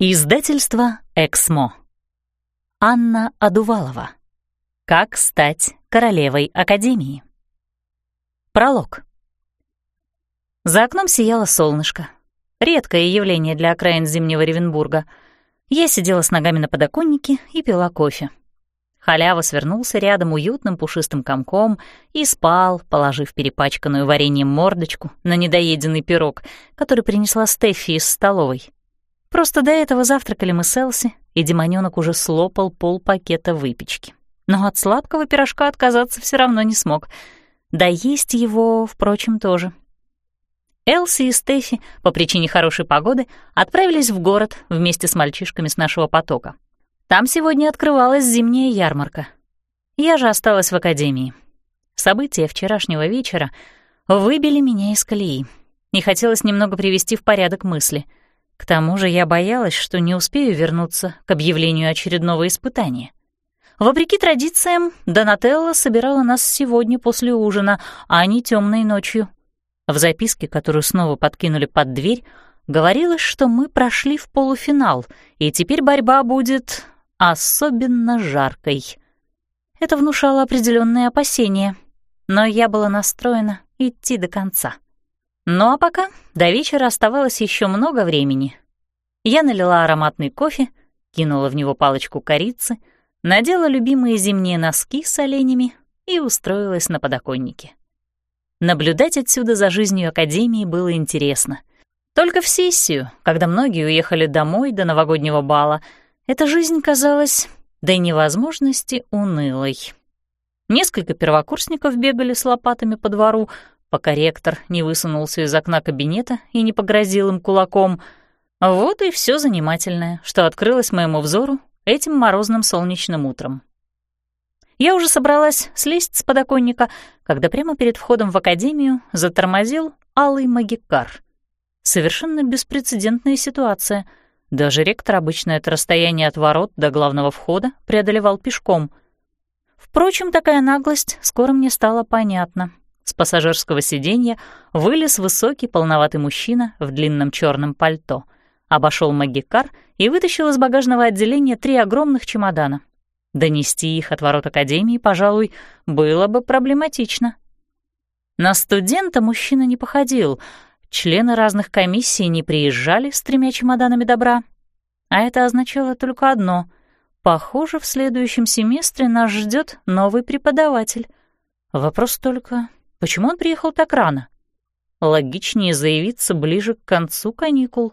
Издательство «Эксмо». Анна Адувалова. Как стать королевой Академии. Пролог. За окном сияло солнышко. Редкое явление для окраин зимнего Ревенбурга. Я сидела с ногами на подоконнике и пила кофе. Халява свернулся рядом уютным пушистым комком и спал, положив перепачканную вареньем мордочку на недоеденный пирог, который принесла Стефи из столовой. Просто до этого завтракали мы с Элси, и демонёнок уже слопал пол пакета выпечки. Но от сладкого пирожка отказаться все равно не смог. Да есть его, впрочем, тоже. Элси и Стефи по причине хорошей погоды отправились в город вместе с мальчишками с нашего потока. Там сегодня открывалась зимняя ярмарка. Я же осталась в академии. События вчерашнего вечера выбили меня из колеи. Не хотелось немного привести в порядок мысли — к тому же я боялась, что не успею вернуться к объявлению очередного испытания. Вопреки традициям, Донателла собирала нас сегодня после ужина, а не темной ночью. В записке, которую снова подкинули под дверь, говорилось, что мы прошли в полуфинал, и теперь борьба будет особенно жаркой. Это внушало определенные опасения, но я была настроена идти до конца. Ну а пока до вечера оставалось еще много времени. Я налила ароматный кофе, кинула в него палочку корицы, надела любимые зимние носки с оленями и устроилась на подоконнике. Наблюдать отсюда за жизнью Академии было интересно. Только в сессию, когда многие уехали домой до новогоднего бала, эта жизнь казалась до невозможности унылой. Несколько первокурсников бегали с лопатами по двору, пока ректор не высунулся из окна кабинета и не погрозил им кулаком. Вот и все занимательное, что открылось моему взору этим морозным солнечным утром. Я уже собралась слезть с подоконника, когда прямо перед входом в академию затормозил алый магикар. Совершенно беспрецедентная ситуация. Даже ректор обычно это расстояние от ворот до главного входа преодолевал пешком. Впрочем, такая наглость скоро мне стала понятна. С пассажирского сиденья вылез высокий полноватый мужчина в длинном черном пальто, обошел магикар и вытащил из багажного отделения три огромных чемодана. Донести их от ворот Академии, пожалуй, было бы проблематично. На студента мужчина не походил, члены разных комиссий не приезжали с тремя чемоданами добра. А это означало только одно — похоже, в следующем семестре нас ждет новый преподаватель. Вопрос только, Почему он приехал так рано? Логичнее заявиться ближе к концу каникул.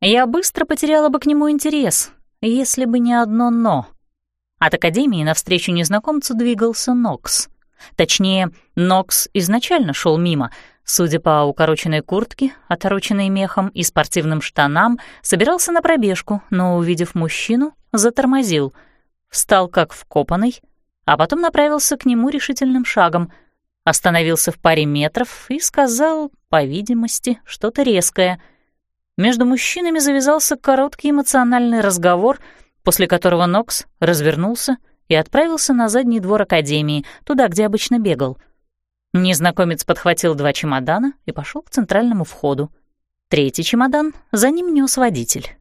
Я быстро потеряла бы к нему интерес, если бы не одно «но». От Академии навстречу незнакомцу двигался Нокс. Точнее, Нокс изначально шел мимо. Судя по укороченной куртке, отороченной мехом и спортивным штанам, собирался на пробежку, но, увидев мужчину, затормозил. Встал как вкопанный, а потом направился к нему решительным шагом — остановился в паре метров и сказал, по видимости, что-то резкое. Между мужчинами завязался короткий эмоциональный разговор, после которого Нокс развернулся и отправился на задний двор Академии, туда, где обычно бегал. Незнакомец подхватил два чемодана и пошел к центральному входу. Третий чемодан за ним нес водитель.